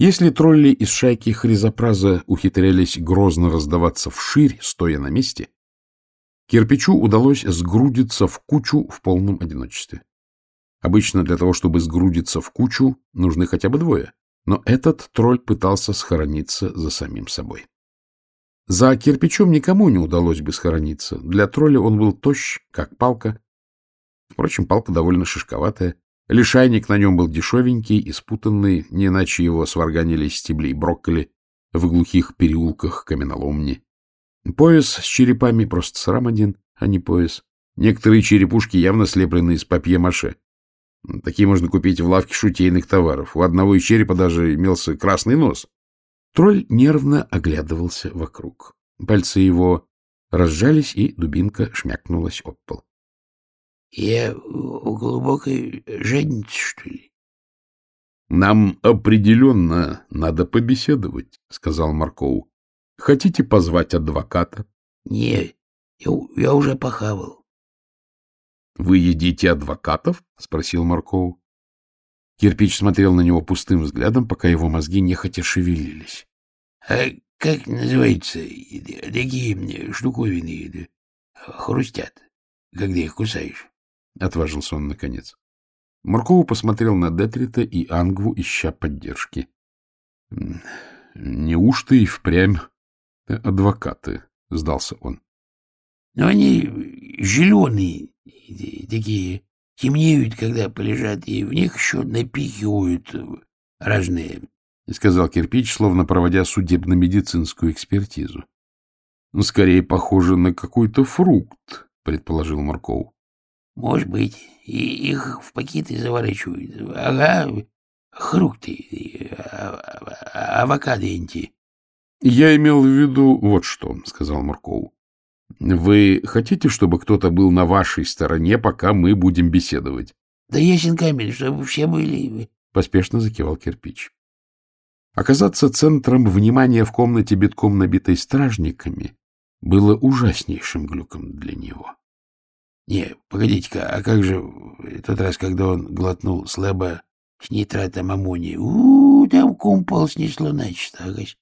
Если тролли из шайки Хризопраза ухитрялись грозно раздаваться вширь, стоя на месте, кирпичу удалось сгрудиться в кучу в полном одиночестве. Обычно для того, чтобы сгрудиться в кучу, нужны хотя бы двое, но этот тролль пытался схорониться за самим собой. За кирпичом никому не удалось бы схорониться. Для тролля он был тощ, как палка. Впрочем, палка довольно шишковатая, Лишайник на нем был дешевенький и спутанный, не иначе его сварганили из стеблей брокколи в глухих переулках каменоломни. Пояс с черепами просто срам один, а не пояс. Некоторые черепушки явно слеплены из папье-маше. Такие можно купить в лавке шутейных товаров. У одного из черепа даже имелся красный нос. Тролль нервно оглядывался вокруг. Пальцы его разжались, и дубинка шмякнулась об пол. Я у глубокой жадницы, что ли? — Нам определенно надо побеседовать, — сказал Марков. — Хотите позвать адвоката? — Не, я, я уже похавал. — Вы едите адвокатов? — спросил Марков. Кирпич смотрел на него пустым взглядом, пока его мозги нехотя шевелились. — А как называется такие штуковины хрустят, когда их кусаешь? — отважился он наконец. Маркову посмотрел на Детрита и Ангву, ища поддержки. — Неужто и впрямь адвокаты? — сдался он. — Но они зеленые такие, темнеют, когда полежат, и в них еще напихивают разные, — сказал кирпич, словно проводя судебно-медицинскую экспертизу. — Скорее похоже на какой-то фрукт, — предположил Марков. Может быть, и их в пакеты заворачивают. Ага, хрукты, авокадо-энти. — Я имел в виду вот что, — сказал Марков. — Вы хотите, чтобы кто-то был на вашей стороне, пока мы будем беседовать? — Да ясен камень, чтобы все были. — поспешно закивал кирпич. Оказаться центром внимания в комнате, битком набитой стражниками, было ужаснейшим глюком для него. Не, погодите-ка, а как же тот раз, когда он глотнул слабо с нитратом аммония? у, -у там кумпол снесло начисто, агась.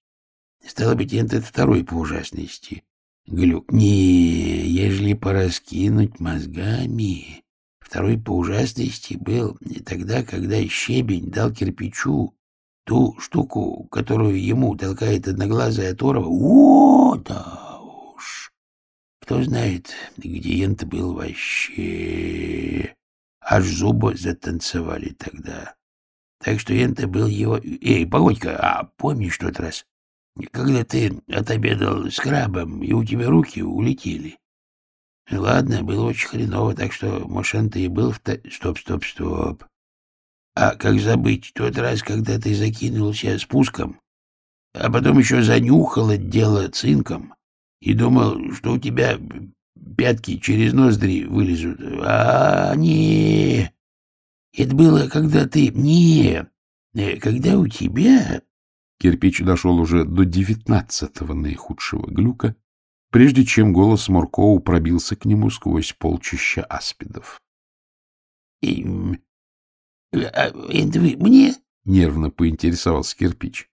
Стало быть, это второй по ужасности. Глюк. Не, ежели пораскинуть мозгами. Второй по ужасности был тогда, когда щебень дал кирпичу ту штуку, которую ему толкает одноглазая оторва. О, да! Знает, где Ента был вообще. Аж зубы затанцевали тогда. Так что Ента был его... Эй, погодь-ка, а помнишь тот раз, когда ты отобедал с крабом, и у тебя руки улетели? Ладно, было очень хреново, так что, может, и был в... Стоп, стоп, стоп. А как забыть тот раз, когда ты закинулся спуском, а потом еще занюхал дело цинком? И думал, что у тебя пятки через ноздри вылезут. А не, это было, когда ты... Не, когда у тебя... Кирпич дошел уже до девятнадцатого наихудшего глюка, прежде чем голос Моркоу пробился к нему сквозь полчища аспидов. — Это вы мне? — нервно поинтересовался Кирпич.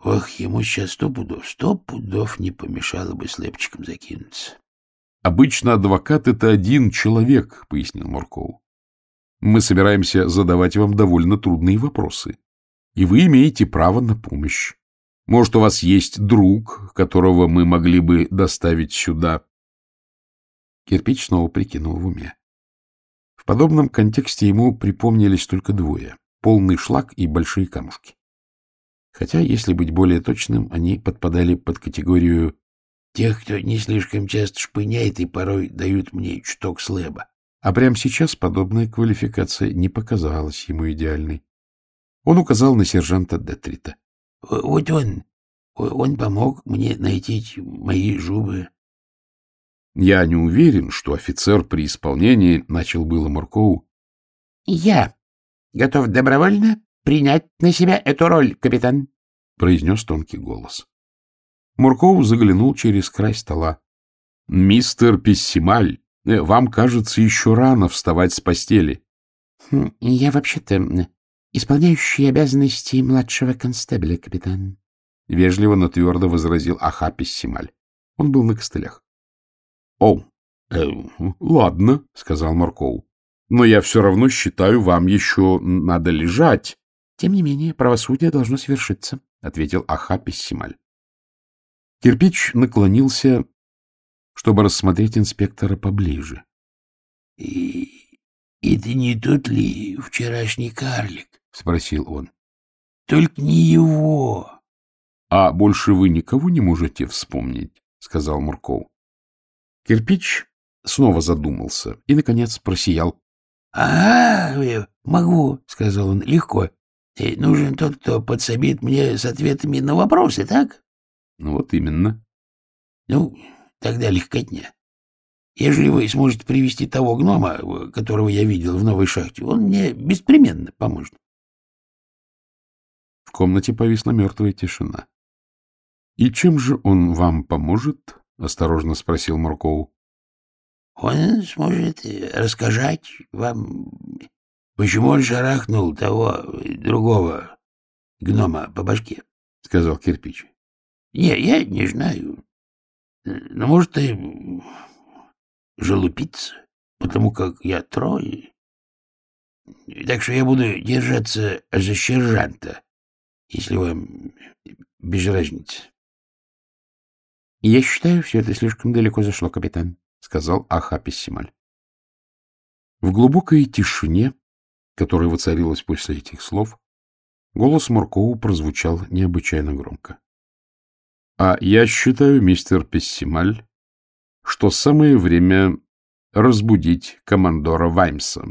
Ох, ему сейчас сто пудов, сто пудов не помешало бы слепчиком закинуться. — Обычно адвокат — это один человек, — пояснил Мурков. — Мы собираемся задавать вам довольно трудные вопросы, и вы имеете право на помощь. Может, у вас есть друг, которого мы могли бы доставить сюда? Кирпич снова прикинул в уме. В подобном контексте ему припомнились только двое — полный шлак и большие камушки. Хотя, если быть более точным, они подпадали под категорию тех, кто не слишком часто шпыняет и порой дают мне чуток слэба. А прямо сейчас подобная квалификация не показалась ему идеальной. Он указал на сержанта Детрита. — Вот он, он помог мне найти мои зубы. — Я не уверен, что офицер при исполнении начал было Муркову. — Я готов добровольно принять на себя эту роль, капитан, — произнес тонкий голос. Мурков заглянул через край стола. — Мистер Пессималь, э, вам, кажется, еще рано вставать с постели. Хм, — Я вообще-то исполняющий обязанности младшего констебля, капитан. Вежливо, но твердо возразил Ахапис Сималь. Он был на костылях. — О, э, ладно, — сказал Маркоу. — Но я все равно считаю, вам еще надо лежать. — Тем не менее, правосудие должно свершиться, — ответил Ахапис Сималь. Кирпич наклонился, чтобы рассмотреть инспектора поближе. — И это не тот ли вчерашний карлик? — спросил он. — Только не его. — А больше вы никого не можете вспомнить? — сказал Мурков. Кирпич снова задумался и, наконец, просиял. — А, могу, — сказал он, — легко. Э, нужен тот, кто подсобит мне с ответами на вопросы, так? — Ну, вот именно. — Ну, тогда легкотня. Ежели вы сможете привести того гнома, которого я видел в новой шахте, он мне беспременно поможет. В комнате повисла мертвая тишина. — И чем же он вам поможет? — осторожно спросил Мурков. — Он сможет рассказать вам, почему он шарахнул того другого гнома по башке, — сказал кирпич. — Не, я не знаю. Но, может, и желупиться, потому как я трое. Так что я буду держаться за сержанта, если вам без разницы. — Я считаю, все это слишком далеко зашло, капитан, — сказал Ахапис Сималь. В глубокой тишине, которая воцарилась после этих слов, голос Муркову прозвучал необычайно громко. — А я считаю, мистер Пессималь, что самое время разбудить командора Ваймса.